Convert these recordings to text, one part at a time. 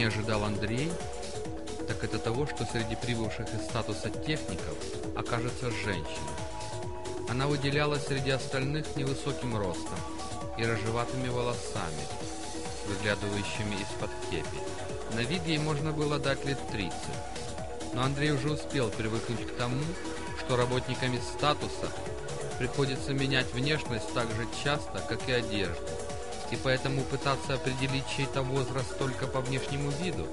Не ожидал Андрей, так это того, что среди прибывших из статуса техников окажется женщина. Она выделялась среди остальных невысоким ростом и рыжеватыми волосами, выглядывающими из-под кепи. На вид ей можно было дать лет 30. Но Андрей уже успел привыкнуть к тому, что работниками статуса приходится менять внешность так же часто, как и одежду. И поэтому пытаться определить чей-то возраст только по внешнему виду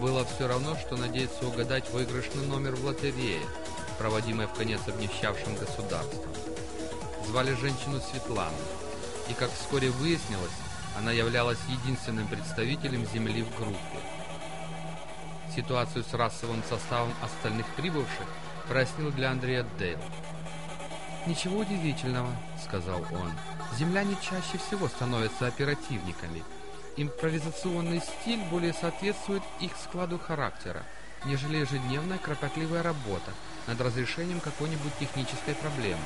было все равно, что надеяться угадать выигрышный номер в лотерее, проводимой в конец обнищавшим государством. Звали женщину Светлану, и, как вскоре выяснилось, она являлась единственным представителем Земли в группе. Ситуацию с расовым составом остальных прибывших прояснил для Андрея Дейл. «Ничего удивительного», — сказал он. «Земляне чаще всего становятся оперативниками. Импровизационный стиль более соответствует их складу характера, нежели ежедневная кропотливая работа над разрешением какой-нибудь технической проблемы».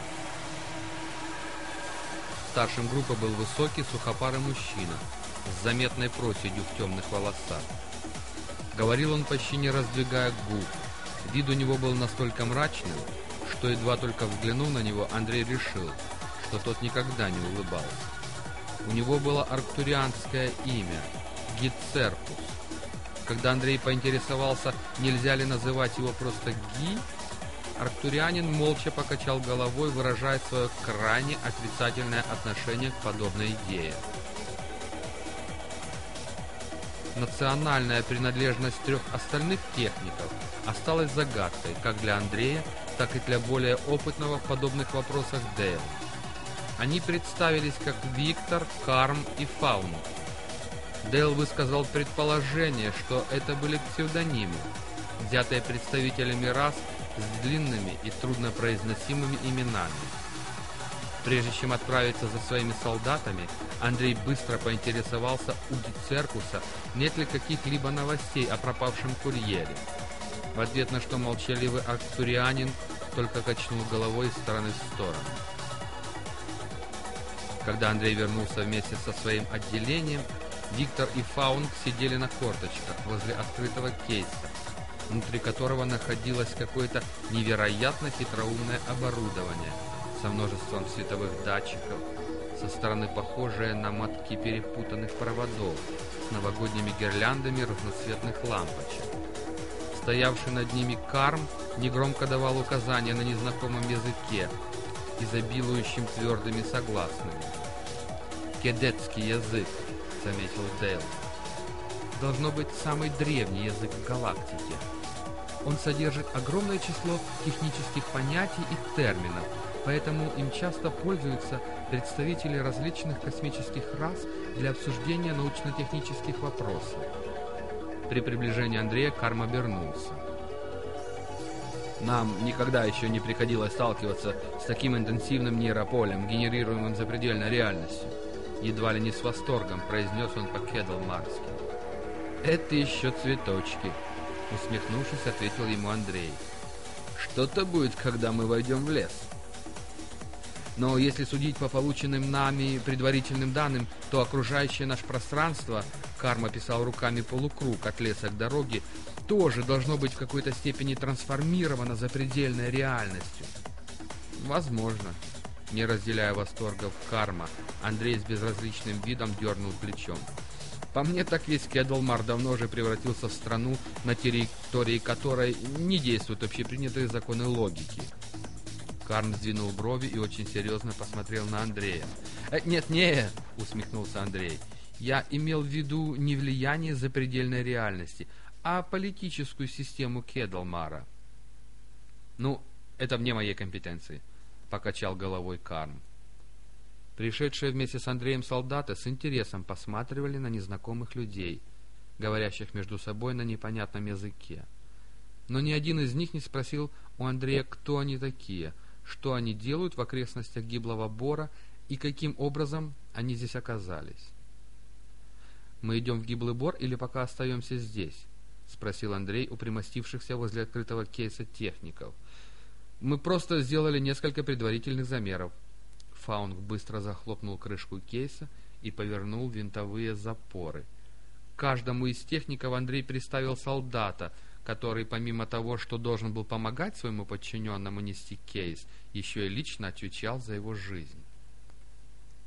Старшим группы был высокий, сухопарый мужчина с заметной проседью в темных волосах. Говорил он почти не раздвигая губ. Вид у него был настолько мрачным, что едва только взглянув на него, Андрей решил, что тот никогда не улыбался. У него было арктурианское имя – Гицерпус. Когда Андрей поинтересовался, нельзя ли называть его просто Ги, арктурианин молча покачал головой, выражая свое крайне отрицательное отношение к подобной идее. Национальная принадлежность трех остальных техников осталась загадкой как для Андрея, так и для более опытного в подобных вопросах Дейла. Они представились как Виктор, Карм и Фаун. Дейл высказал предположение, что это были псевдонимы, взятые представителями рас с длинными и труднопроизносимыми именами. Прежде чем отправиться за своими солдатами, Андрей быстро поинтересовался у Гицеркуса, нет ли каких-либо новостей о пропавшем курьере. В ответ на что молчаливый артурианин только качнул головой из стороны в сторону. Когда Андрей вернулся вместе со своим отделением, Виктор и Фаунг сидели на корточках возле открытого кейса, внутри которого находилось какое-то невероятно хитроумное оборудование со множеством световых датчиков, со стороны похожее на мотки перепутанных проводов с новогодними гирляндами разноцветных лампочек. Стоявший над ними Карм негромко давал указания на незнакомом языке, изобилующим твердыми согласными. «Кедетский язык», — заметил Дейл. «Должно быть самый древний язык в галактике. Он содержит огромное число технических понятий и терминов, поэтому им часто пользуются представители различных космических рас для обсуждения научно-технических вопросов. При приближении Андрея Карм обернулся. Нам никогда еще не приходилось сталкиваться с таким интенсивным нейрополем, генерируемым запредельной реальностью. Едва ли не с восторгом произнес он по Кедлмарски. «Это еще цветочки», — усмехнувшись, ответил ему Андрей. «Что-то будет, когда мы войдем в лес». Но если судить по полученным нами предварительным данным, то окружающее наше пространство, Карма писал руками полукруг от леса к дороге, тоже должно быть в какой-то степени трансформировано запредельной реальностью. Возможно. Не разделяя восторгов Карма, Андрей с безразличным видом дернул плечом. По мне, так весь Кедлмар давно уже превратился в страну, на территории которой не действуют общепринятые законы логики. Карн сдвинул брови и очень серьезно посмотрел на Андрея. «Э, «Нет-нет», — усмехнулся Андрей, — «я имел в виду не влияние запредельной реальности, а политическую систему Кедлмара». «Ну, это вне моей компетенции», — покачал головой Карн. Пришедшие вместе с Андреем солдаты с интересом посматривали на незнакомых людей, говорящих между собой на непонятном языке. Но ни один из них не спросил у Андрея, кто они такие — что они делают в окрестностях гиблого бора и каким образом они здесь оказались. «Мы идем в гиблый бор или пока остаемся здесь?» — спросил Андрей у примостившихся возле открытого кейса техников. «Мы просто сделали несколько предварительных замеров». Фаунг быстро захлопнул крышку кейса и повернул винтовые запоры. каждому из техников Андрей представил солдата, который помимо того, что должен был помогать своему подчиненному нести кейс, еще и лично отвечал за его жизнь.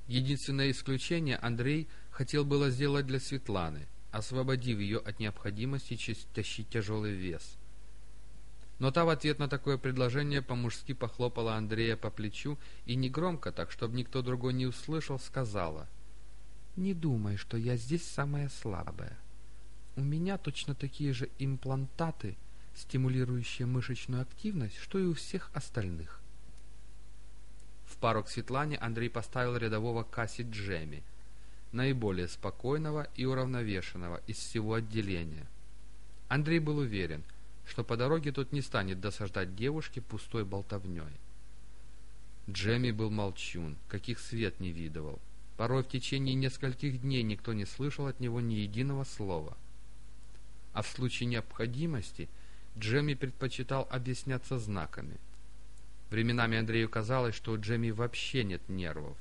Единственное исключение Андрей хотел было сделать для Светланы, освободив ее от необходимости тащить тяжелый вес. Но та в ответ на такое предложение по-мужски похлопала Андрея по плечу и негромко, так чтобы никто другой не услышал, сказала «Не думай, что я здесь самая слабая». У меня точно такие же имплантаты, стимулирующие мышечную активность, что и у всех остальных. В пару к Светлане Андрей поставил рядового Касси Джеми, наиболее спокойного и уравновешенного из всего отделения. Андрей был уверен, что по дороге тот не станет досаждать девушке пустой болтовней. Джемми был молчун, каких свет не видывал. Порой в течение нескольких дней никто не слышал от него ни единого слова — а в случае необходимости Джемми предпочитал объясняться знаками. Временами Андрею казалось, что у Джемми вообще нет нервов.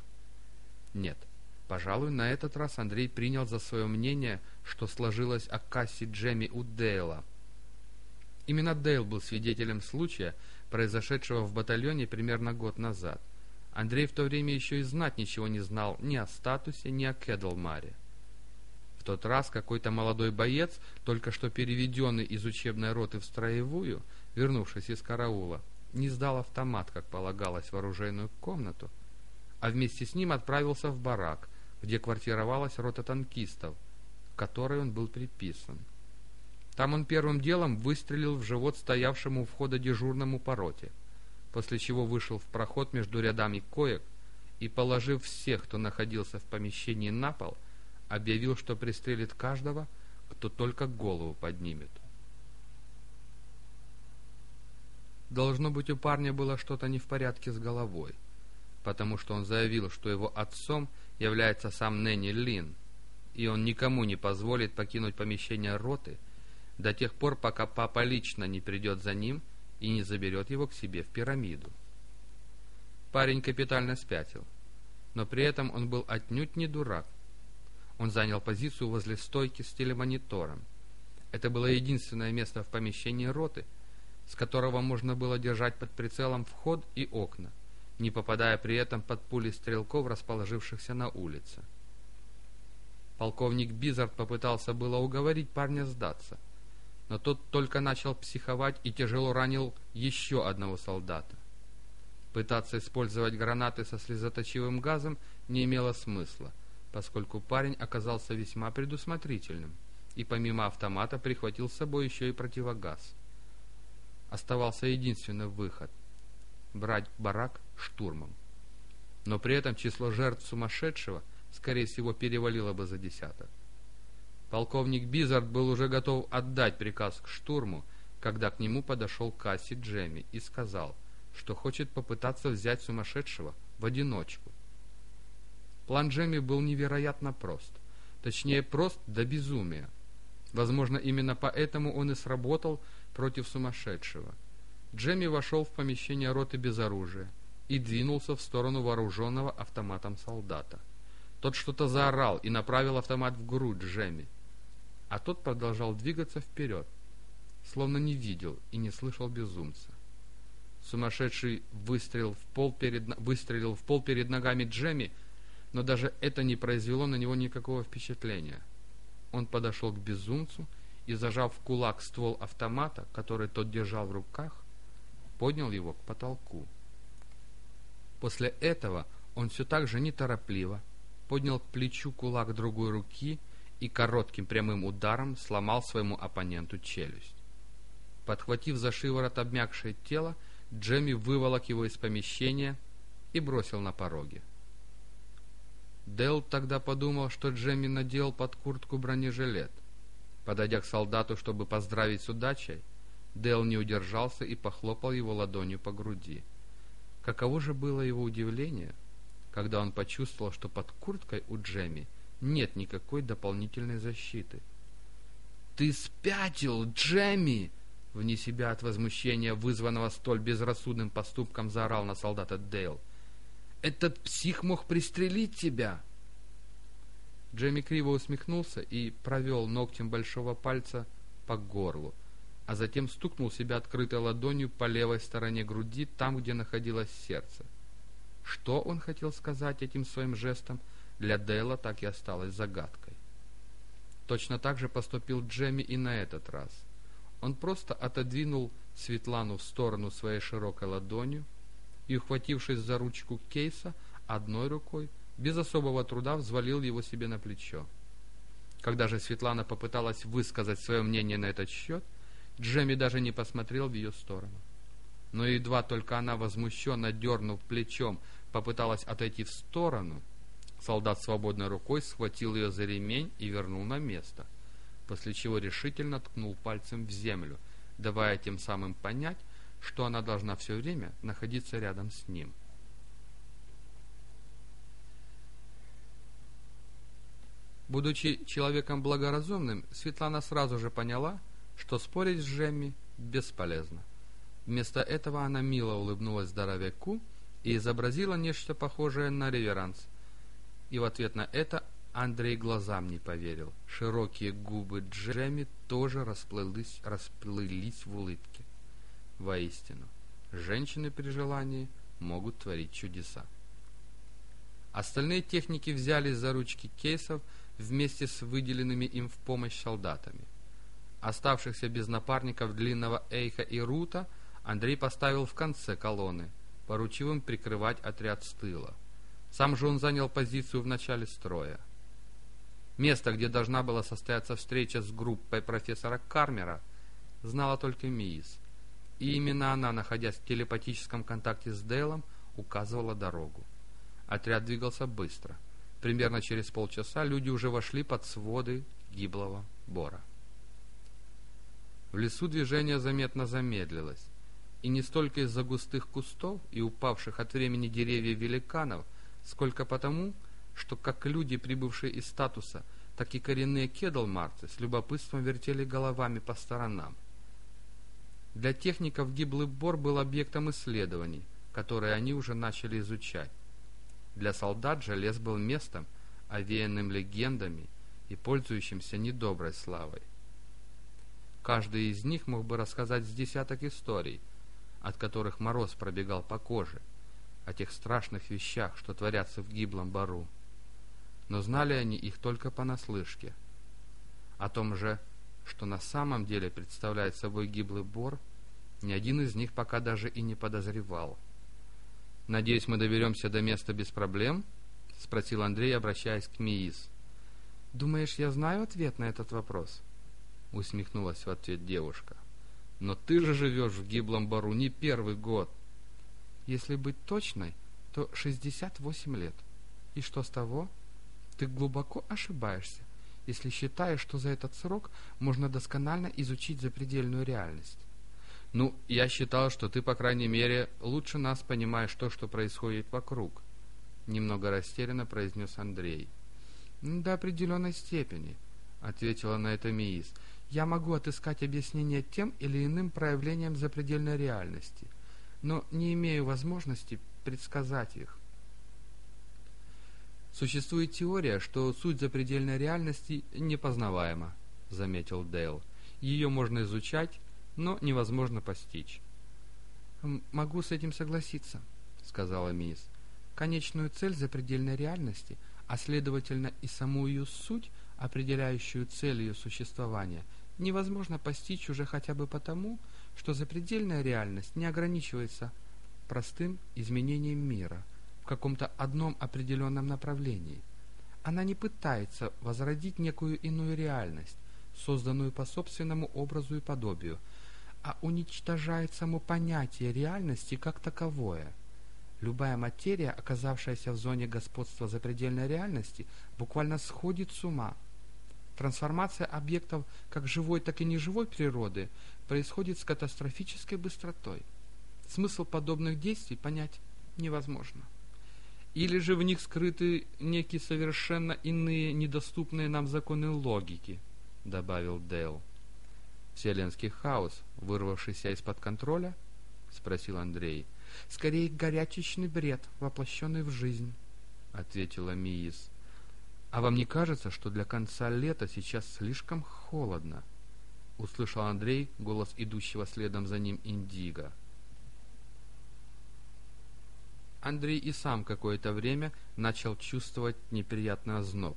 Нет, пожалуй, на этот раз Андрей принял за свое мнение, что сложилось о кассе Джемми у Дейла. Именно Дейл был свидетелем случая, произошедшего в батальоне примерно год назад. Андрей в то время еще и знать ничего не знал ни о статусе, ни о Кедлмаре тот раз какой-то молодой боец, только что переведенный из учебной роты в строевую, вернувшись из караула, не сдал автомат, как полагалось, в оружейную комнату, а вместе с ним отправился в барак, где квартировалась рота танкистов, к которой он был приписан. Там он первым делом выстрелил в живот стоявшему у входа дежурному по роте, после чего вышел в проход между рядами коек и, положив всех, кто находился в помещении на пол, объявил, что пристрелит каждого, кто только голову поднимет. Должно быть, у парня было что-то не в порядке с головой, потому что он заявил, что его отцом является сам Нэнни Лин, и он никому не позволит покинуть помещение роты до тех пор, пока папа лично не придет за ним и не заберет его к себе в пирамиду. Парень капитально спятил, но при этом он был отнюдь не дурак он занял позицию возле стойки с телемонитором. Это было единственное место в помещении роты, с которого можно было держать под прицелом вход и окна, не попадая при этом под пули стрелков, расположившихся на улице. Полковник Бизард попытался было уговорить парня сдаться, но тот только начал психовать и тяжело ранил еще одного солдата. Пытаться использовать гранаты со слезоточивым газом не имело смысла — поскольку парень оказался весьма предусмотрительным и помимо автомата прихватил с собой еще и противогаз. Оставался единственный выход — брать барак штурмом. Но при этом число жертв сумасшедшего, скорее всего, перевалило бы за десяток. Полковник Бизард был уже готов отдать приказ к штурму, когда к нему подошел Касси Джемми и сказал, что хочет попытаться взять сумасшедшего в одиночку. План Джемми был невероятно прост. Точнее, прост до безумия. Возможно, именно поэтому он и сработал против сумасшедшего. Джемми вошел в помещение роты без оружия и двинулся в сторону вооруженного автоматом солдата. Тот что-то заорал и направил автомат в грудь Джемми. А тот продолжал двигаться вперед, словно не видел и не слышал безумца. Сумасшедший выстрелил в пол перед, выстрелил в пол перед ногами Джемми, но даже это не произвело на него никакого впечатления. Он подошел к безумцу и, зажав в кулак ствол автомата, который тот держал в руках, поднял его к потолку. После этого он все так же неторопливо поднял к плечу кулак другой руки и коротким прямым ударом сломал своему оппоненту челюсть. Подхватив за шиворот обмякшее тело, Джемми выволок его из помещения и бросил на пороге. Дел тогда подумал, что Джемми надел под куртку бронежилет. Подойдя к солдату, чтобы поздравить с удачей, Дел не удержался и похлопал его ладонью по груди. Каково же было его удивление, когда он почувствовал, что под курткой у Джемми нет никакой дополнительной защиты. «Ты спятил, Джемми!» Вне себя от возмущения, вызванного столь безрассудным поступком, заорал на солдата Дейл. Этот псих мог пристрелить тебя. Джемми криво усмехнулся и провел ногтем большого пальца по горлу, а затем стукнул себя открытой ладонью по левой стороне груди, там, где находилось сердце. Что он хотел сказать этим своим жестом, для Дейла так и осталось загадкой. Точно так же поступил Джемми и на этот раз. Он просто отодвинул Светлану в сторону своей широкой ладонью и, ухватившись за ручку кейса, одной рукой без особого труда взвалил его себе на плечо. Когда же Светлана попыталась высказать свое мнение на этот счет, Джемми даже не посмотрел в ее сторону. Но едва только она, возмущенно дернув плечом, попыталась отойти в сторону, солдат свободной рукой схватил ее за ремень и вернул на место, после чего решительно ткнул пальцем в землю, давая тем самым понять, что она должна все время находиться рядом с ним. Будучи человеком благоразумным, Светлана сразу же поняла, что спорить с Джемми бесполезно. Вместо этого она мило улыбнулась здоровяку и изобразила нечто похожее на реверанс. И в ответ на это Андрей глазам не поверил. Широкие губы Джемми тоже расплылись, расплылись в улыбке. Воистину, женщины при желании могут творить чудеса. Остальные техники взялись за ручки кейсов, вместе с выделенными им в помощь солдатами. Оставшихся без напарников длинного Эйха и Рута Андрей поставил в конце колонны, поручив им прикрывать отряд с тыла. Сам же он занял позицию в начале строя. Место, где должна была состояться встреча с группой профессора Кармера, знала только Миис, и именно она, находясь в телепатическом контакте с Дейлом, указывала дорогу. Отряд двигался быстро – Примерно через полчаса люди уже вошли под своды гиблого бора. В лесу движение заметно замедлилось, и не столько из-за густых кустов и упавших от времени деревьев великанов, сколько потому, что как люди, прибывшие из статуса, так и коренные кедлмарцы с любопытством вертели головами по сторонам. Для техников гиблый бор был объектом исследований, которые они уже начали изучать. Для солдат же лес был местом, овеянным легендами и пользующимся недоброй славой. Каждый из них мог бы рассказать с десяток историй, от которых мороз пробегал по коже, о тех страшных вещах, что творятся в гиблом бару. Но знали они их только понаслышке. О том же, что на самом деле представляет собой гиблый бор, ни один из них пока даже и не подозревал – «Надеюсь, мы доберемся до места без проблем?» — спросил Андрей, обращаясь к Миис. «Думаешь, я знаю ответ на этот вопрос?» — усмехнулась в ответ девушка. «Но ты же живешь в гиблом бару не первый год!» «Если быть точной, то 68 лет. И что с того? Ты глубоко ошибаешься, если считаешь, что за этот срок можно досконально изучить запредельную реальность. Ну, я считал, что ты, по крайней мере, лучше нас понимаешь то, что происходит вокруг. Немного растерянно произнес Андрей. До определенной степени, ответила на это Миис. Я могу отыскать объяснение тем или иным проявлениям запредельной реальности, но не имею возможности предсказать их. Существует теория, что суть запредельной реальности непознаваема, заметил Дейл. Ее можно изучать, но невозможно постичь. «Могу с этим согласиться», — сказала мисс. «Конечную цель запредельной реальности, а следовательно и саму ее суть, определяющую цель ее существования, невозможно постичь уже хотя бы потому, что запредельная реальность не ограничивается простым изменением мира в каком-то одном определенном направлении. Она не пытается возродить некую иную реальность, созданную по собственному образу и подобию, а уничтожает само понятие реальности как таковое. Любая материя, оказавшаяся в зоне господства запредельной реальности, буквально сходит с ума. Трансформация объектов как живой, так и неживой природы происходит с катастрофической быстротой. Смысл подобных действий понять невозможно. Или же в них скрыты некие совершенно иные, недоступные нам законы логики, добавил Дейл. Вселенский хаос, вырвавшийся из-под контроля? — спросил Андрей. — Скорее горячечный бред, воплощенный в жизнь, — ответила Миис. «А вам не кажется, что для конца лета сейчас слишком холодно?» — услышал Андрей голос идущего следом за ним Индиго. Андрей и сам какое-то время начал чувствовать неприятный озноб,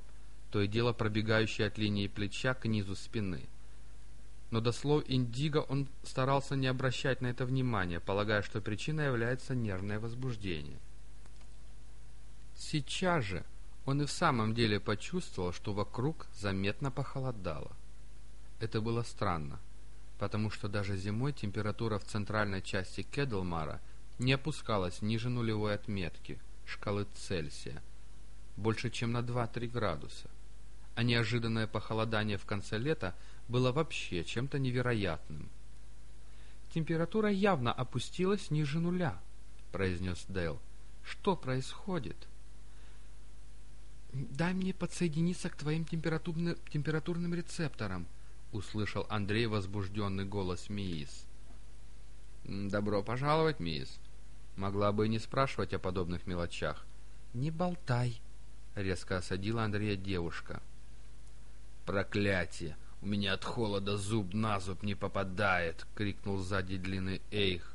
то и дело пробегающий от линии плеча к низу спины. Но до слов Индиго он старался не обращать на это внимания, полагая, что причиной является нервное возбуждение. Сейчас же он и в самом деле почувствовал, что вокруг заметно похолодало. Это было странно, потому что даже зимой температура в центральной части Кедлмара – не опускалась ниже нулевой отметки шкалы Цельсия, больше чем на 2-3 градуса, а неожиданное похолодание в конце лета было вообще чем-то невероятным. «Температура явно опустилась ниже нуля», — произнес Дейл. «Что происходит?» «Дай мне подсоединиться к твоим температурным, рецепторам», — услышал Андрей возбужденный голос Миис. «Добро пожаловать, мисс. Могла бы и не спрашивать о подобных мелочах. «Не болтай!» — резко осадила Андрея девушка. «Проклятие! У меня от холода зуб на зуб не попадает!» — крикнул сзади длинный Эйх.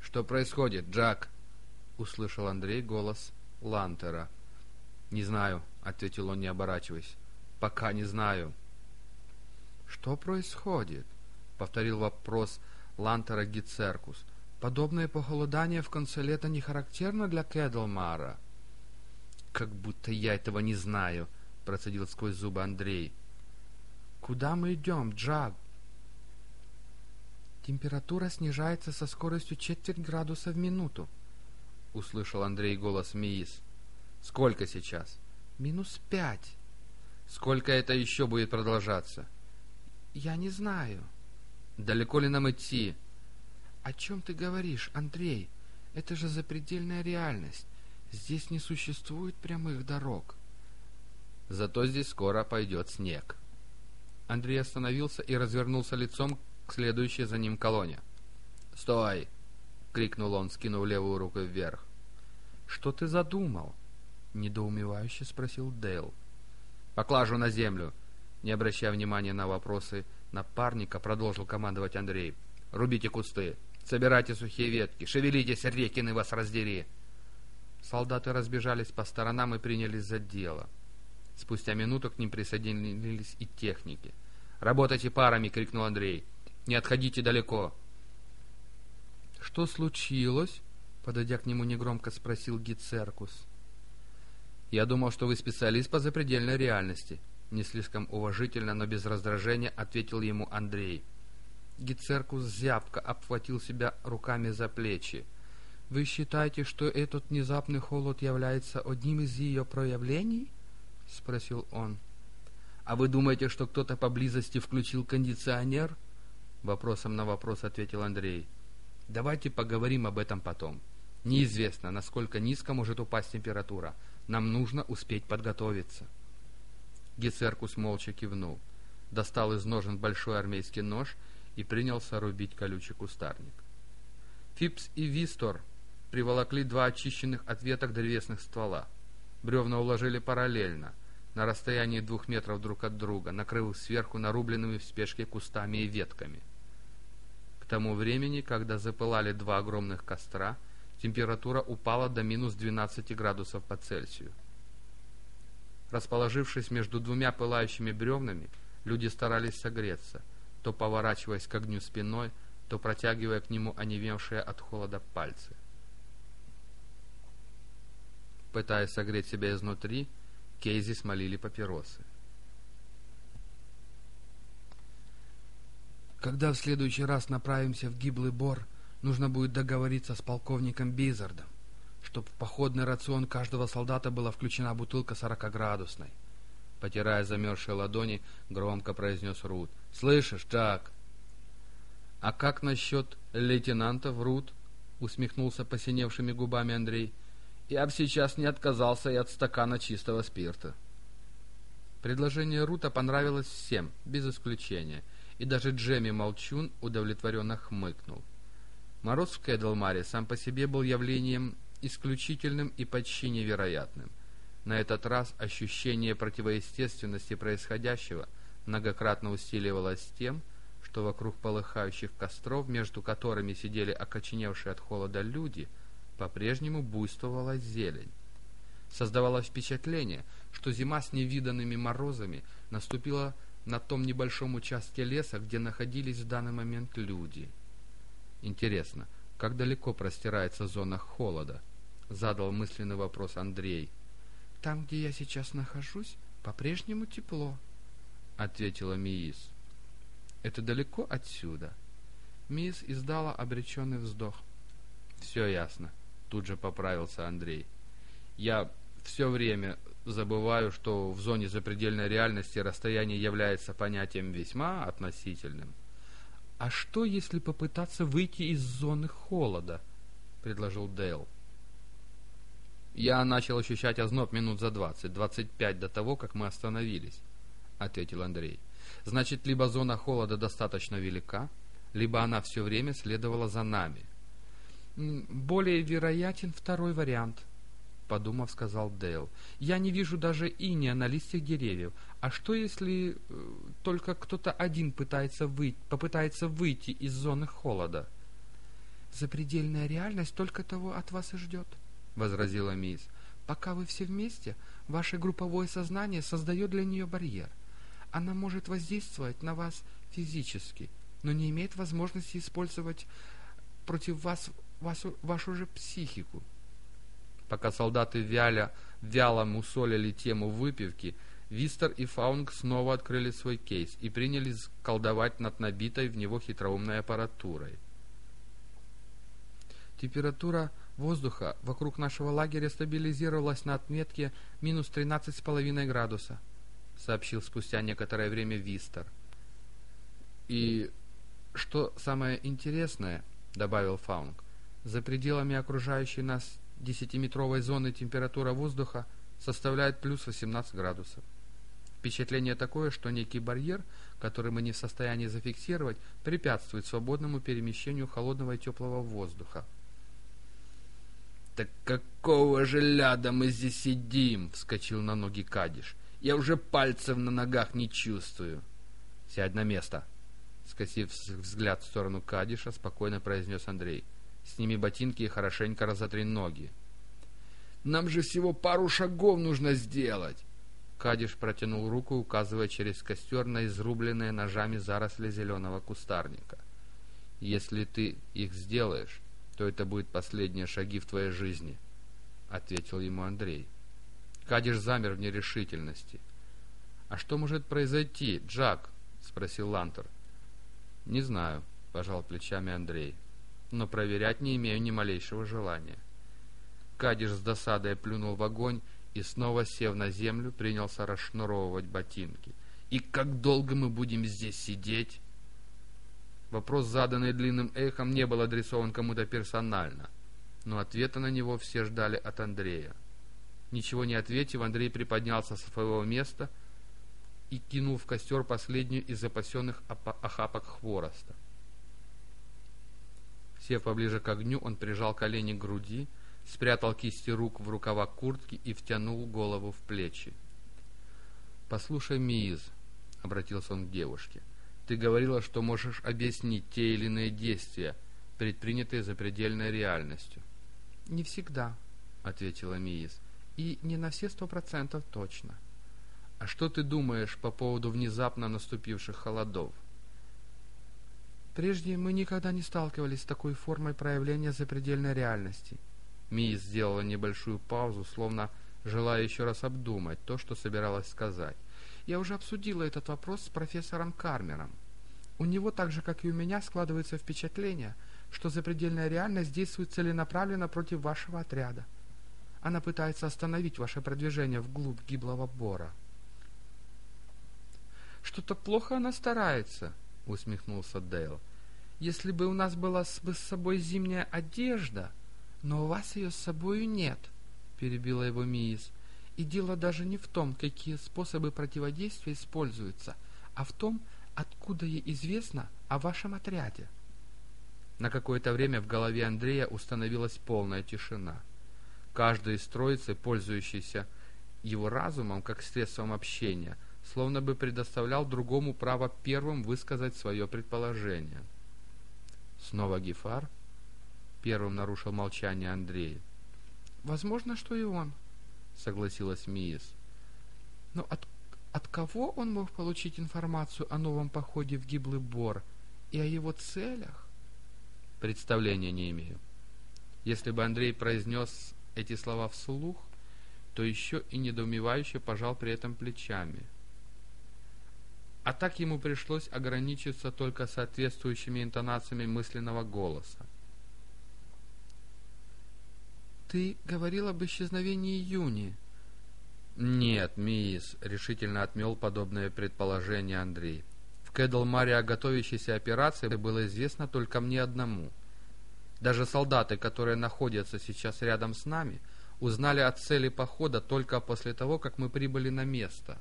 «Что происходит, Джак?» — услышал Андрей голос Лантера. «Не знаю», — ответил он, не оборачиваясь. «Пока не знаю». «Что происходит?» — повторил вопрос Лантера Гицеркус. Подобное похолодание в конце лета не характерно для Кедлмара. «Как будто я этого не знаю», — процедил сквозь зубы Андрей. «Куда мы идем, Джаг?» «Температура снижается со скоростью четверть градуса в минуту», — услышал Андрей голос Миис. «Сколько сейчас?» «Минус пять». «Сколько это еще будет продолжаться?» «Я не знаю». «Далеко ли нам идти?» «О чем ты говоришь, Андрей? Это же запредельная реальность. Здесь не существует прямых дорог». «Зато здесь скоро пойдет снег». Андрей остановился и развернулся лицом к следующей за ним колонне. «Стой!» — крикнул он, скинув левую руку вверх. «Что ты задумал?» — недоумевающе спросил Дейл. «Поклажу на землю!» Не обращая внимания на вопросы напарника, продолжил командовать Андрей. «Рубите кусты!» Собирайте сухие ветки, шевелитесь, рекины вас раздери!» Солдаты разбежались по сторонам и принялись за дело. Спустя минуту к ним присоединились и техники. «Работайте парами!» — крикнул Андрей. «Не отходите далеко!» «Что случилось?» — подойдя к нему негромко спросил Гицеркус. «Я думал, что вы специалист по запредельной реальности», — не слишком уважительно, но без раздражения ответил ему Андрей. Гицеркус зябко обхватил себя руками за плечи. «Вы считаете, что этот внезапный холод является одним из ее проявлений?» — спросил он. «А вы думаете, что кто-то поблизости включил кондиционер?» Вопросом на вопрос ответил Андрей. «Давайте поговорим об этом потом. Неизвестно, насколько низко может упасть температура. Нам нужно успеть подготовиться». Гицеркус молча кивнул. Достал из ножен большой армейский нож и принялся рубить колючий кустарник. Фипс и Вистор приволокли два очищенных от веток древесных ствола. Бревна уложили параллельно, на расстоянии двух метров друг от друга, накрыв их сверху нарубленными в спешке кустами и ветками. К тому времени, когда запылали два огромных костра, температура упала до минус 12 градусов по Цельсию. Расположившись между двумя пылающими бревнами, люди старались согреться – то поворачиваясь к огню спиной, то протягивая к нему онемевшие от холода пальцы. Пытаясь согреть себя изнутри, Кейзи смолили папиросы. «Когда в следующий раз направимся в Гиблый Бор, нужно будет договориться с полковником Бизардом, чтобы в походный рацион каждого солдата была включена бутылка сорокоградусной», Потирая замерзшие ладони, громко произнес Рут. «Слышишь, Джак?» «А как насчет лейтенантов, Рут?» Усмехнулся посиневшими губами Андрей. «Я бы сейчас не отказался и от стакана чистого спирта». Предложение Рута понравилось всем, без исключения, и даже Джемми Молчун удовлетворенно хмыкнул. Мороз в Кэдлмаре сам по себе был явлением исключительным и почти невероятным. На этот раз ощущение противоестественности происходящего многократно усиливалось тем, что вокруг полыхающих костров, между которыми сидели окоченевшие от холода люди, по-прежнему буйствовала зелень. Создавалось впечатление, что зима с невиданными морозами наступила на том небольшом участке леса, где находились в данный момент люди. Интересно, как далеко простирается зона холода? Задал мысленный вопрос Андрей. Там, где я сейчас нахожусь, по-прежнему тепло, ответила Миис. Это далеко отсюда? Миис издала обреченный вздох. Все ясно, тут же поправился Андрей. Я все время забываю, что в зоне запредельной реальности расстояние является понятием весьма относительным. «А что, если попытаться выйти из зоны холода?» — предложил Дейл. «Я начал ощущать озноб минут за двадцать, двадцать пять до того, как мы остановились», — ответил Андрей. «Значит, либо зона холода достаточно велика, либо она все время следовала за нами». «Более вероятен второй вариант», — подумав, сказал Дейл. «Я не вижу даже иния на листьях деревьев. А что, если э, только кто-то один пытается выйти, попытается выйти из зоны холода?» «Запредельная реальность только того от вас и ждет», — возразила мисс. «Пока вы все вместе, ваше групповое сознание создает для нее барьер. Она может воздействовать на вас физически, но не имеет возможности использовать против вас вашу, вашу же психику. Пока солдаты вяля, вяло мусолили тему выпивки, Вистер и Фаунг снова открыли свой кейс и принялись колдовать над набитой в него хитроумной аппаратурой. Температура воздуха вокруг нашего лагеря стабилизировалась на отметке минус 13,5 градуса, сообщил спустя некоторое время Вистер. И что самое интересное, добавил Фаунг, за пределами окружающей нас десятиметровой зоны температура воздуха составляет плюс 18 градусов. Впечатление такое, что некий барьер, который мы не в состоянии зафиксировать, препятствует свободному перемещению холодного и теплого воздуха. «Так какого же ляда мы здесь сидим?» — вскочил на ноги Кадиш. «Я уже пальцев на ногах не чувствую». «Сядь на место!» Скосив взгляд в сторону Кадиша, спокойно произнес Андрей. Сними ботинки и хорошенько разотри ноги. Нам же всего пару шагов нужно сделать. Кадиш протянул руку, указывая через костер на изрубленные ножами заросли зеленого кустарника. «Если ты их сделаешь, то это будет последние шаги в твоей жизни», — ответил ему Андрей. Кадиш замер в нерешительности. «А что может произойти, Джак?» — спросил Лантер. «Не знаю», — пожал плечами Андрей но проверять не имею ни малейшего желания. Кадиш с досадой плюнул в огонь и, снова сев на землю, принялся расшнуровывать ботинки. «И как долго мы будем здесь сидеть?» Вопрос, заданный длинным эхом, не был адресован кому-то персонально, но ответа на него все ждали от Андрея. Ничего не ответив, Андрей приподнялся со своего места и кинул в костер последнюю из запасенных охапок хвороста. Сев поближе к огню, он прижал колени к груди, спрятал кисти рук в рукава куртки и втянул голову в плечи. «Послушай, Миз», — обратился он к девушке, — «ты говорила, что можешь объяснить те или иные действия, предпринятые за предельной реальностью». «Не всегда», — ответила Миз, — «и не на все сто процентов точно». «А что ты думаешь по поводу внезапно наступивших холодов?» Прежде мы никогда не сталкивались с такой формой проявления запредельной реальности. Мисс сделала небольшую паузу, словно желая еще раз обдумать то, что собиралась сказать. Я уже обсудила этот вопрос с профессором Кармером. У него, так же как и у меня, складывается впечатление, что запредельная реальность действует целенаправленно против вашего отряда. Она пытается остановить ваше продвижение вглубь гиблого бора. «Что-то плохо она старается», — усмехнулся Дейл если бы у нас была с, собой зимняя одежда, но у вас ее с собою нет, — перебила его Миис. И дело даже не в том, какие способы противодействия используются, а в том, откуда ей известно о вашем отряде. На какое-то время в голове Андрея установилась полная тишина. Каждый из троицы, пользующийся его разумом как средством общения, словно бы предоставлял другому право первым высказать свое предположение. Снова Гефар? Первым нарушил молчание Андрей. Возможно, что и он, согласилась Миис. Но от, от кого он мог получить информацию о новом походе в Гиблый Бор и о его целях? Представления не имею. Если бы Андрей произнес эти слова вслух, то еще и недоумевающе пожал при этом плечами. А так ему пришлось ограничиться только соответствующими интонациями мысленного голоса. «Ты говорил об исчезновении Юни». «Нет, мисс», — решительно отмел подобное предположение Андрей. «В Кэдлмаре о готовящейся операции было известно только мне одному. Даже солдаты, которые находятся сейчас рядом с нами, узнали о цели похода только после того, как мы прибыли на место».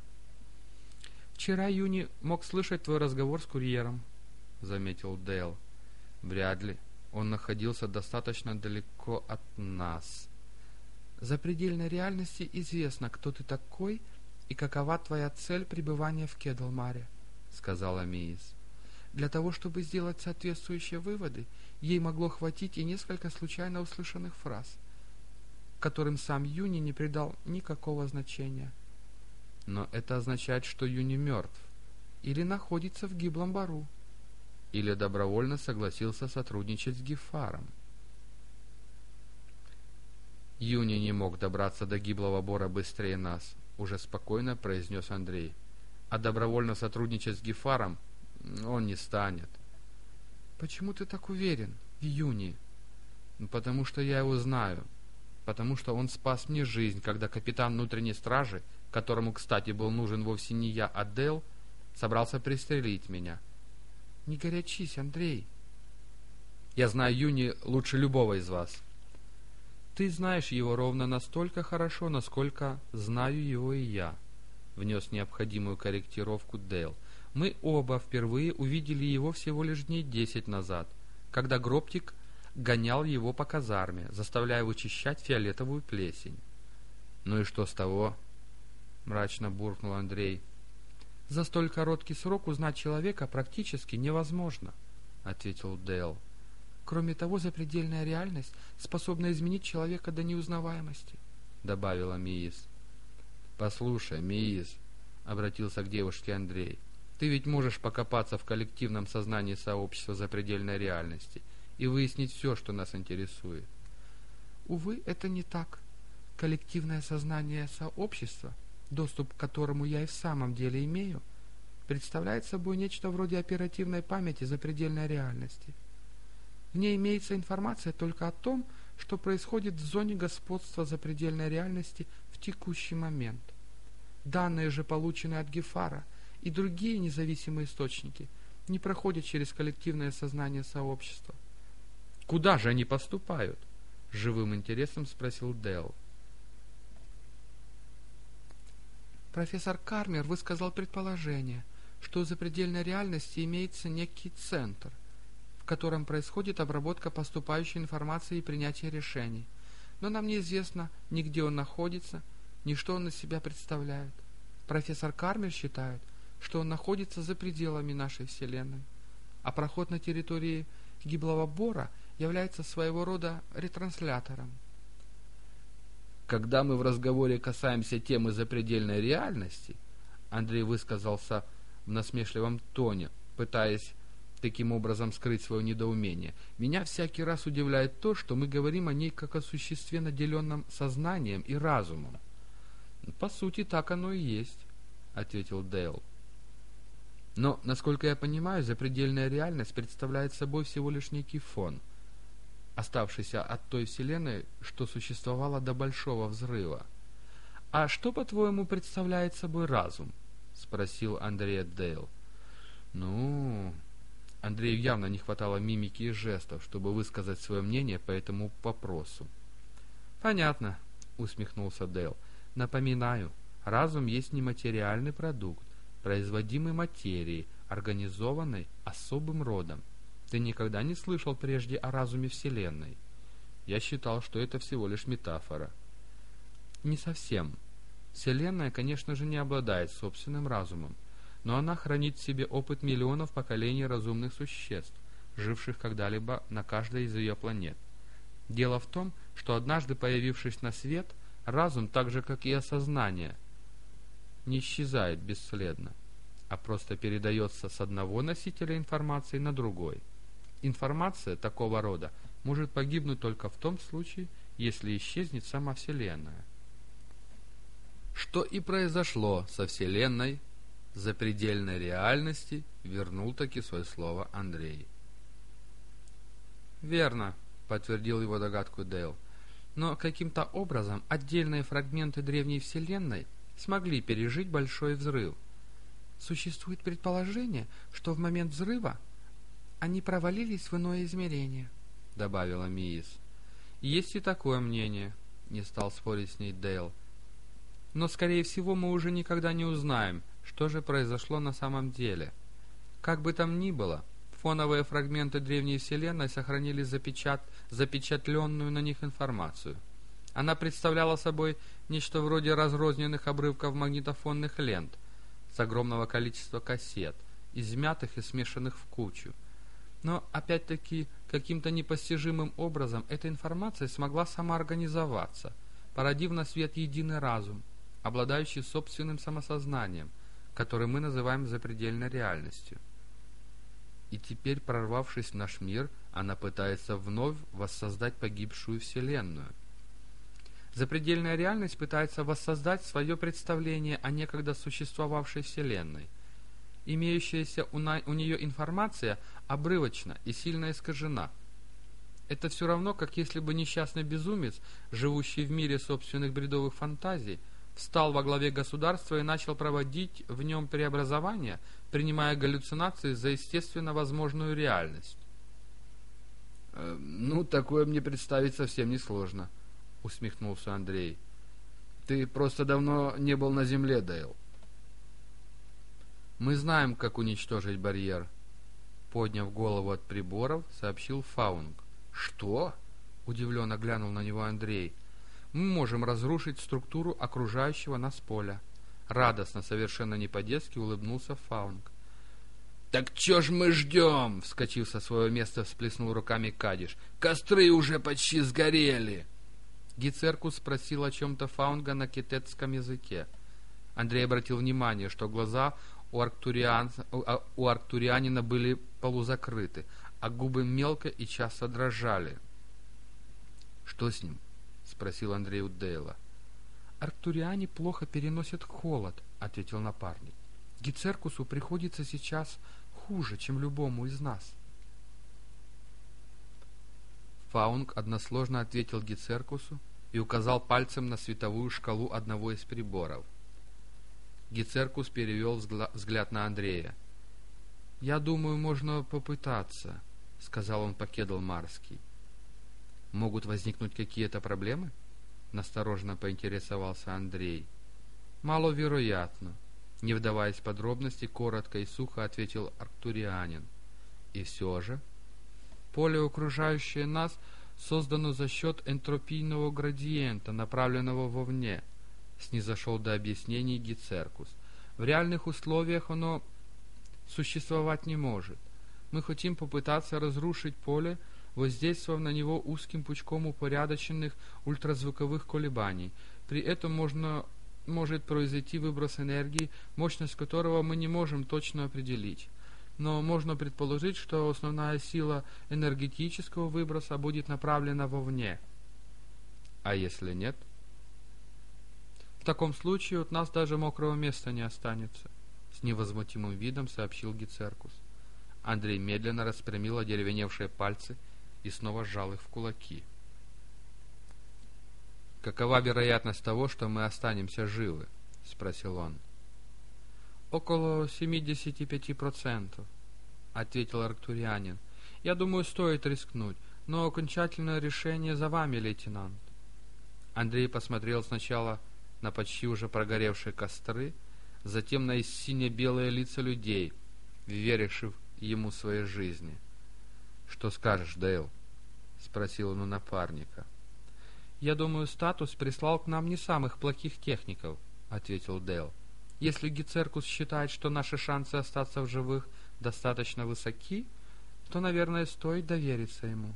«Вчера Юни мог слышать твой разговор с курьером», — заметил Дейл. «Вряд ли. Он находился достаточно далеко от нас». «За предельной реальности известно, кто ты такой и какова твоя цель пребывания в Кедлмаре», — сказала Миис. «Для того, чтобы сделать соответствующие выводы, ей могло хватить и несколько случайно услышанных фраз, которым сам Юни не придал никакого значения». Но это означает, что Юни мертв. Или находится в гиблом бару. Или добровольно согласился сотрудничать с Гефаром. Юни не мог добраться до гиблого бора быстрее нас, уже спокойно произнес Андрей. А добровольно сотрудничать с Гефаром он не станет. Почему ты так уверен в Юни? Ну, потому что я его знаю. Потому что он спас мне жизнь, когда капитан внутренней стражи которому, кстати, был нужен вовсе не я, а Дел, собрался пристрелить меня. Не горячись, Андрей. Я знаю Юни лучше любого из вас. Ты знаешь его ровно настолько хорошо, насколько знаю его и я, внес необходимую корректировку Дейл. Мы оба впервые увидели его всего лишь дней десять назад, когда Гробтик гонял его по казарме, заставляя вычищать фиолетовую плесень. Ну и что с того? Мрачно буркнул Андрей. За столь короткий срок узнать человека практически невозможно, ответил Дэл. Кроме того, запредельная реальность способна изменить человека до неузнаваемости, добавила Миис. Послушай, Миис, обратился к девушке Андрей. Ты ведь можешь покопаться в коллективном сознании сообщества запредельной реальности и выяснить все, что нас интересует. Увы, это не так. Коллективное сознание сообщества — доступ к которому я и в самом деле имею, представляет собой нечто вроде оперативной памяти запредельной реальности. В ней имеется информация только о том, что происходит в зоне господства запредельной реальности в текущий момент. Данные же, полученные от Гефара и другие независимые источники, не проходят через коллективное сознание сообщества. «Куда же они поступают?» — живым интересом спросил Дэл. Профессор Кармер высказал предположение, что у запредельной реальности имеется некий центр, в котором происходит обработка поступающей информации и принятие решений. Но нам неизвестно ни где он находится, ни что он из себя представляет. Профессор Кармер считает, что он находится за пределами нашей Вселенной, а проход на территории гиблого бора является своего рода ретранслятором. Когда мы в разговоре касаемся темы запредельной реальности, Андрей высказался в насмешливом тоне, пытаясь таким образом скрыть свое недоумение. Меня всякий раз удивляет то, что мы говорим о ней как о существе, наделенном сознанием и разумом. По сути, так оно и есть, ответил Дейл. Но, насколько я понимаю, запредельная реальность представляет собой всего лишь некий фон – оставшийся от той вселенной, что существовала до Большого Взрыва. «А что, по-твоему, представляет собой разум?» — спросил Андрей Дейл. «Ну...» Андрею явно не хватало мимики и жестов, чтобы высказать свое мнение по этому вопросу. «Понятно», — усмехнулся Дейл. «Напоминаю, разум есть нематериальный продукт, производимый материей, организованной особым родом. Ты никогда не слышал прежде о разуме Вселенной? Я считал, что это всего лишь метафора. Не совсем. Вселенная, конечно же, не обладает собственным разумом, но она хранит в себе опыт миллионов поколений разумных существ, живших когда-либо на каждой из ее планет. Дело в том, что однажды появившись на свет, разум, так же как и осознание, не исчезает бесследно, а просто передается с одного носителя информации на другой. Информация такого рода может погибнуть только в том случае, если исчезнет сама Вселенная. Что и произошло со Вселенной за предельной реальности, вернул таки свое слово Андрей. «Верно», — подтвердил его догадку Дейл. «Но каким-то образом отдельные фрагменты древней Вселенной смогли пережить большой взрыв. Существует предположение, что в момент взрыва они провалились в иное измерение», — добавила Миис. «Есть и такое мнение», — не стал спорить с ней Дейл. «Но, скорее всего, мы уже никогда не узнаем, что же произошло на самом деле. Как бы там ни было, фоновые фрагменты древней Вселенной сохранили запечат... запечатленную на них информацию. Она представляла собой нечто вроде разрозненных обрывков магнитофонных лент с огромного количества кассет, измятых и смешанных в кучу. Но, опять-таки, каким-то непостижимым образом эта информация смогла самоорганизоваться, породив на свет единый разум, обладающий собственным самосознанием, который мы называем запредельной реальностью. И теперь, прорвавшись в наш мир, она пытается вновь воссоздать погибшую Вселенную. Запредельная реальность пытается воссоздать свое представление о некогда существовавшей Вселенной. Имеющаяся у, на, у нее информация обрывочна и сильно искажена. Это все равно, как если бы несчастный безумец, живущий в мире собственных бредовых фантазий, встал во главе государства и начал проводить в нем преобразования, принимая галлюцинации за естественно возможную реальность. «Э, «Ну, такое мне представить совсем несложно», — усмехнулся Андрей. «Ты просто давно не был на Земле, Дейл». «Мы знаем, как уничтожить барьер», — подняв голову от приборов, сообщил Фаунг. «Что?» — удивленно глянул на него Андрей. — мы можем разрушить структуру окружающего нас поля. Радостно, совершенно не по-детски улыбнулся Фаунг. «Так чё ж мы ждем?» — вскочив со своего места, всплеснул руками Кадиш. «Костры уже почти сгорели!» Гицеркус спросил о чем-то Фаунга на китетском языке. Андрей обратил внимание, что глаза у, арктуриан... А, у арктурианина были полузакрыты, а губы мелко и часто дрожали. «Что с ним?» — спросил Андрей у Дейла. «Арктуриане плохо переносят холод», — ответил напарник. «Гицеркусу приходится сейчас хуже, чем любому из нас». Фаунг односложно ответил Гицеркусу и указал пальцем на световую шкалу одного из приборов. Гицеркус перевел взгляд на Андрея. «Я думаю, можно попытаться», — сказал он покедал Марский. Могут возникнуть какие-то проблемы? Настороженно поинтересовался Андрей. Маловероятно. Не вдаваясь в подробности, коротко и сухо ответил арктурианин. И все же... Поле, окружающее нас, создано за счет энтропийного градиента, направленного вовне. Снизошел до объяснений Гицеркус. В реальных условиях оно существовать не может. Мы хотим попытаться разрушить поле, воздействовав на него узким пучком упорядоченных ультразвуковых колебаний. При этом можно, может произойти выброс энергии, мощность которого мы не можем точно определить. Но можно предположить, что основная сила энергетического выброса будет направлена вовне. А если нет? Таком случае от нас даже мокрого места не останется, с невозмутимым видом сообщил Гицеркус. Андрей медленно распрямил одеревеневшие пальцы и снова сжал их в кулаки. «Какова вероятность того, что мы останемся живы?» — спросил он. «Около 75%, — ответил арктурианин. «Я думаю, стоит рискнуть, но окончательное решение за вами, лейтенант». Андрей посмотрел сначала на почти уже прогоревшие костры, затем на сине-белые лица людей, веривших ему своей жизни. «Что скажешь, Дейл?» — спросил он у напарника. «Я думаю, статус прислал к нам не самых плохих техников», — ответил Дэл. «Если Гицеркус считает, что наши шансы остаться в живых достаточно высоки, то, наверное, стоит довериться ему».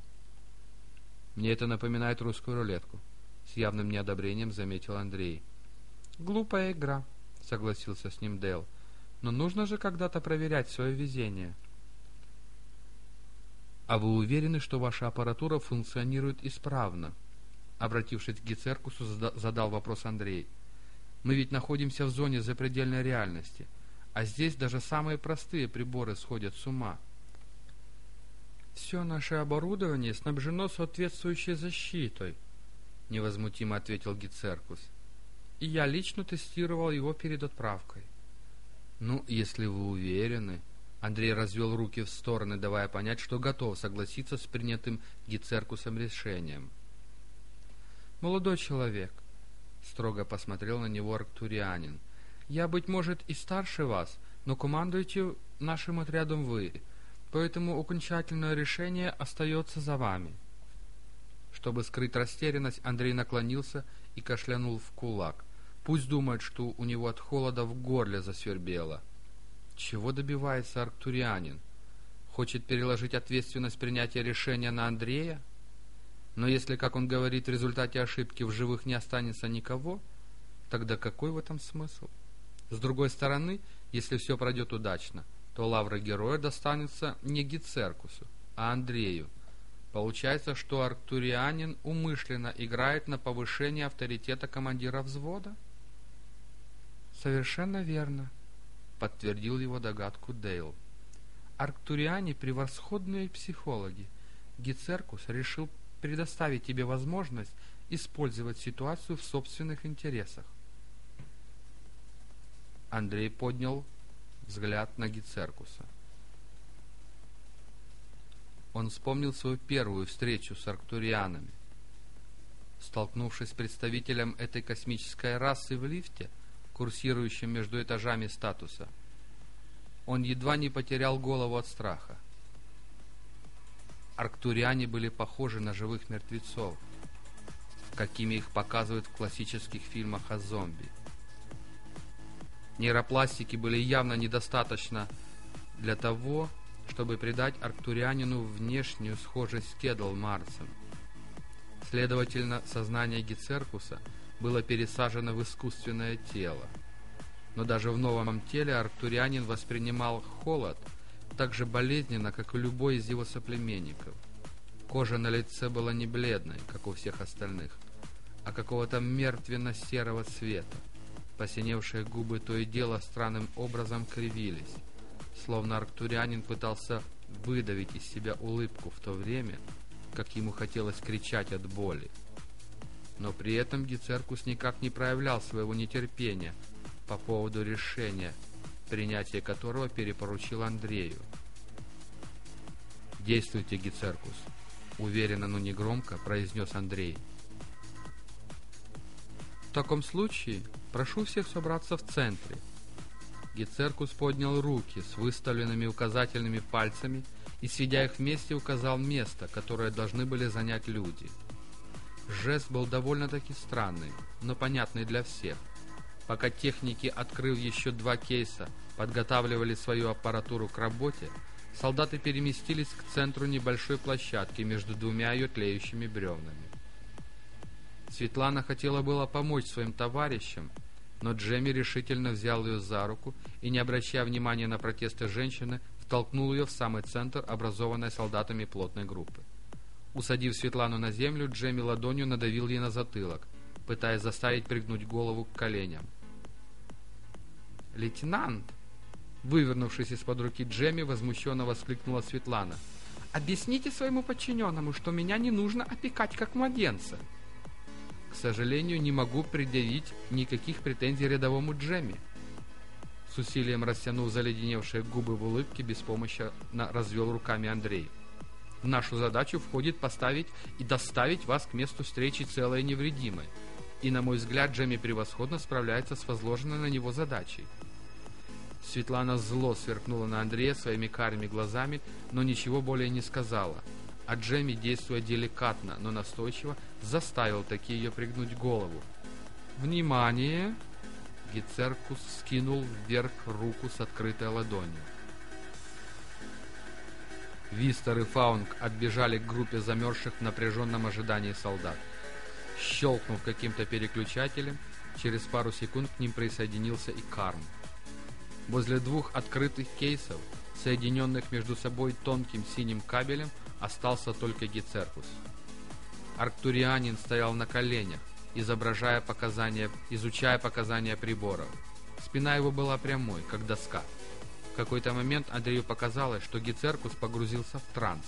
«Мне это напоминает русскую рулетку», — с явным неодобрением заметил Андрей. «Глупая игра», — согласился с ним Дэл. «Но нужно же когда-то проверять свое везение». «А вы уверены, что ваша аппаратура функционирует исправно?» Обратившись к Гицеркусу, задал вопрос Андрей. «Мы ведь находимся в зоне запредельной реальности, а здесь даже самые простые приборы сходят с ума». «Все наше оборудование снабжено соответствующей защитой», — невозмутимо ответил Гицеркус. «И я лично тестировал его перед отправкой». «Ну, если вы уверены...» Андрей развел руки в стороны, давая понять, что готов согласиться с принятым Гицеркусом решением. «Молодой человек», — строго посмотрел на него арктурианин, — «я, быть может, и старше вас, но командуете нашим отрядом вы, поэтому окончательное решение остается за вами». Чтобы скрыть растерянность, Андрей наклонился и кашлянул в кулак. Пусть думает, что у него от холода в горле засвербело. Чего добивается арктурианин? Хочет переложить ответственность принятия решения на Андрея? Но если, как он говорит, в результате ошибки в живых не останется никого, тогда какой в этом смысл? С другой стороны, если все пройдет удачно, то лавра героя достанется не Гицеркусу, а Андрею. Получается, что арктурианин умышленно играет на повышение авторитета командира взвода? Совершенно верно, подтвердил его догадку Дейл. Арктуриане превосходные психологи. Гицеркус решил предоставить тебе возможность использовать ситуацию в собственных интересах. Андрей поднял взгляд на Гицеркуса. Он вспомнил свою первую встречу с арктурианами. Столкнувшись с представителем этой космической расы в лифте, курсирующем между этажами статуса, он едва не потерял голову от страха. Арктуриане были похожи на живых мертвецов, какими их показывают в классических фильмах о зомби. Нейропластики были явно недостаточно для того, чтобы придать арктурианину внешнюю схожесть с Кедл Марсом. Следовательно, сознание Гицеркуса было пересажено в искусственное тело. Но даже в новом теле арктурианин воспринимал холод так же болезненно, как и любой из его соплеменников. Кожа на лице была не бледной, как у всех остальных, а какого-то мертвенно-серого цвета. Посиневшие губы то и дело странным образом кривились, словно арктурианин пытался выдавить из себя улыбку в то время, как ему хотелось кричать от боли. Но при этом Гицеркус никак не проявлял своего нетерпения по поводу решения, принятие которого перепоручил Андрею. «Действуйте, Гицеркус», — уверенно, но не громко произнес Андрей. «В таком случае прошу всех собраться в центре». Гицеркус поднял руки с выставленными указательными пальцами и, сведя их вместе, указал место, которое должны были занять люди. Жест был довольно-таки странный, но понятный для всех. Пока техники, открыв еще два кейса, подготавливали свою аппаратуру к работе, солдаты переместились к центру небольшой площадки между двумя ее тлеющими бревнами. Светлана хотела было помочь своим товарищам, но Джемми решительно взял ее за руку и, не обращая внимания на протесты женщины, втолкнул ее в самый центр образованной солдатами плотной группы. Усадив Светлану на землю, Джемми ладонью надавил ей на затылок, пытаясь заставить пригнуть голову к коленям. «Лейтенант!» Вывернувшись из-под руки Джемми, возмущенно воскликнула Светлана. «Объясните своему подчиненному, что меня не нужно опекать как младенца!» «К сожалению, не могу предъявить никаких претензий рядовому Джемми», с усилием растянув заледеневшие губы в улыбке, беспомощно развел руками Андрей. «В нашу задачу входит поставить и доставить вас к месту встречи целой и невредимой. И, на мой взгляд, Джемми превосходно справляется с возложенной на него задачей. Светлана зло сверкнула на Андрея своими карими глазами, но ничего более не сказала. А Джемми, действуя деликатно, но настойчиво, заставил таки ее пригнуть голову. «Внимание!» Гицеркус скинул вверх руку с открытой ладонью. Вистер и Фаунг отбежали к группе замерзших в напряженном ожидании солдат. Щелкнув каким-то переключателем, через пару секунд к ним присоединился и Карм. Возле двух открытых кейсов, соединенных между собой тонким синим кабелем, остался только Гицеркус. Арктурианин стоял на коленях, изображая показания, изучая показания приборов. Спина его была прямой, как доска. В какой-то момент Андрею показалось, что Гицеркус погрузился в транс.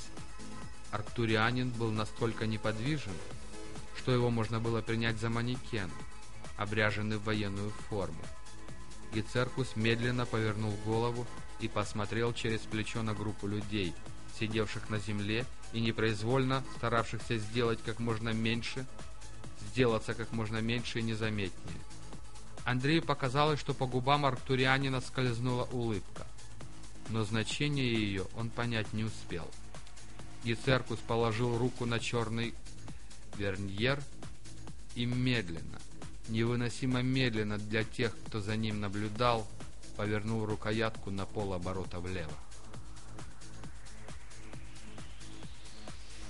Арктурианин был настолько неподвижен, что его можно было принять за манекен, обряженный в военную форму. Гицеркус медленно повернул голову и посмотрел через плечо на группу людей, сидевших на земле и непроизвольно старавшихся сделать как можно меньше, сделаться как можно меньше и незаметнее. Андрею показалось, что по губам Арктурианина скользнула улыбка но значение ее он понять не успел. Гицеркус положил руку на черный верньер и медленно, невыносимо медленно для тех, кто за ним наблюдал, повернул рукоятку на полоборота влево.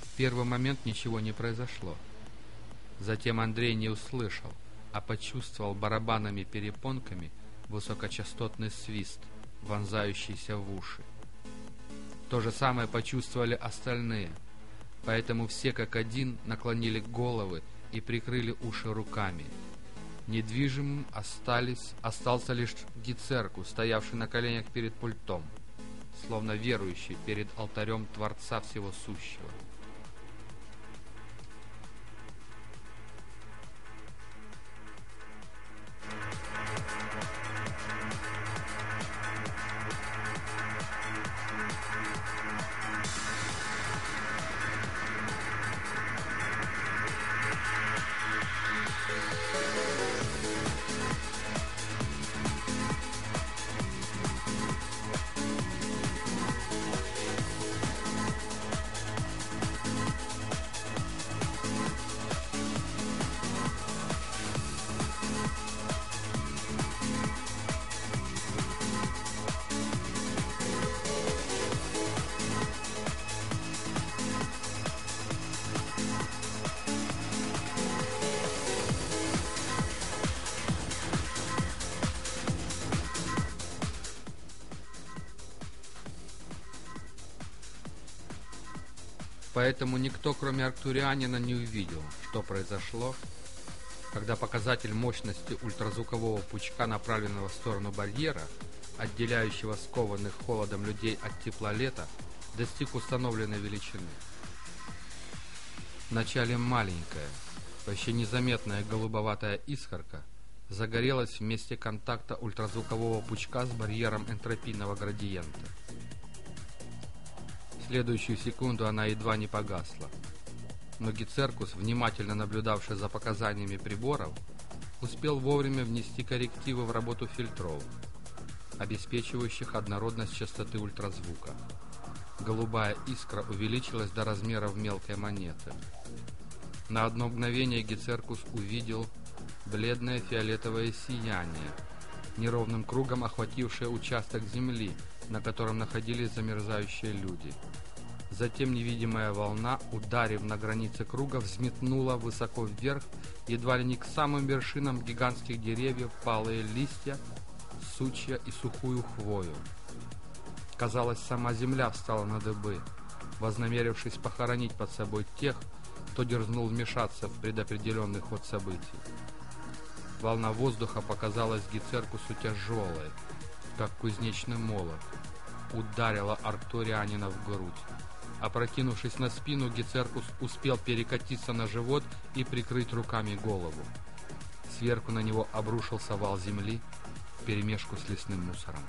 В первый момент ничего не произошло. Затем Андрей не услышал, а почувствовал барабанами перепонками высокочастотный свист – вонзающийся в уши. То же самое почувствовали остальные, поэтому все как один наклонили головы и прикрыли уши руками. Недвижимым остались, остался лишь Гицерку, стоявший на коленях перед пультом, словно верующий перед алтарем Творца Всего Сущего. Поэтому никто, кроме Арктурианина, не увидел, что произошло, когда показатель мощности ультразвукового пучка, направленного в сторону барьера, отделяющего скованных холодом людей от тепла лета, достиг установленной величины. Вначале маленькая, почти незаметная голубоватая искорка загорелась в месте контакта ультразвукового пучка с барьером энтропийного градиента – следующую секунду она едва не погасла. Но Гицеркус, внимательно наблюдавший за показаниями приборов, успел вовремя внести коррективы в работу фильтров, обеспечивающих однородность частоты ультразвука. Голубая искра увеличилась до размеров мелкой монеты. На одно мгновение Гицеркус увидел бледное фиолетовое сияние, неровным кругом охватившее участок земли, на котором находились замерзающие люди – Затем невидимая волна, ударив на границе круга, взметнула высоко вверх, едва ли не к самым вершинам гигантских деревьев, палые листья, сучья и сухую хвою. Казалось, сама земля встала на дыбы, вознамерившись похоронить под собой тех, кто дерзнул вмешаться в предопределенный ход событий. Волна воздуха показалась Гицеркусу тяжелой, как кузнечный молот, ударила Арктурианина в грудь. Опрокинувшись на спину, Гицеркус успел перекатиться на живот и прикрыть руками голову. Сверху на него обрушился вал земли вперемешку с лесным мусором.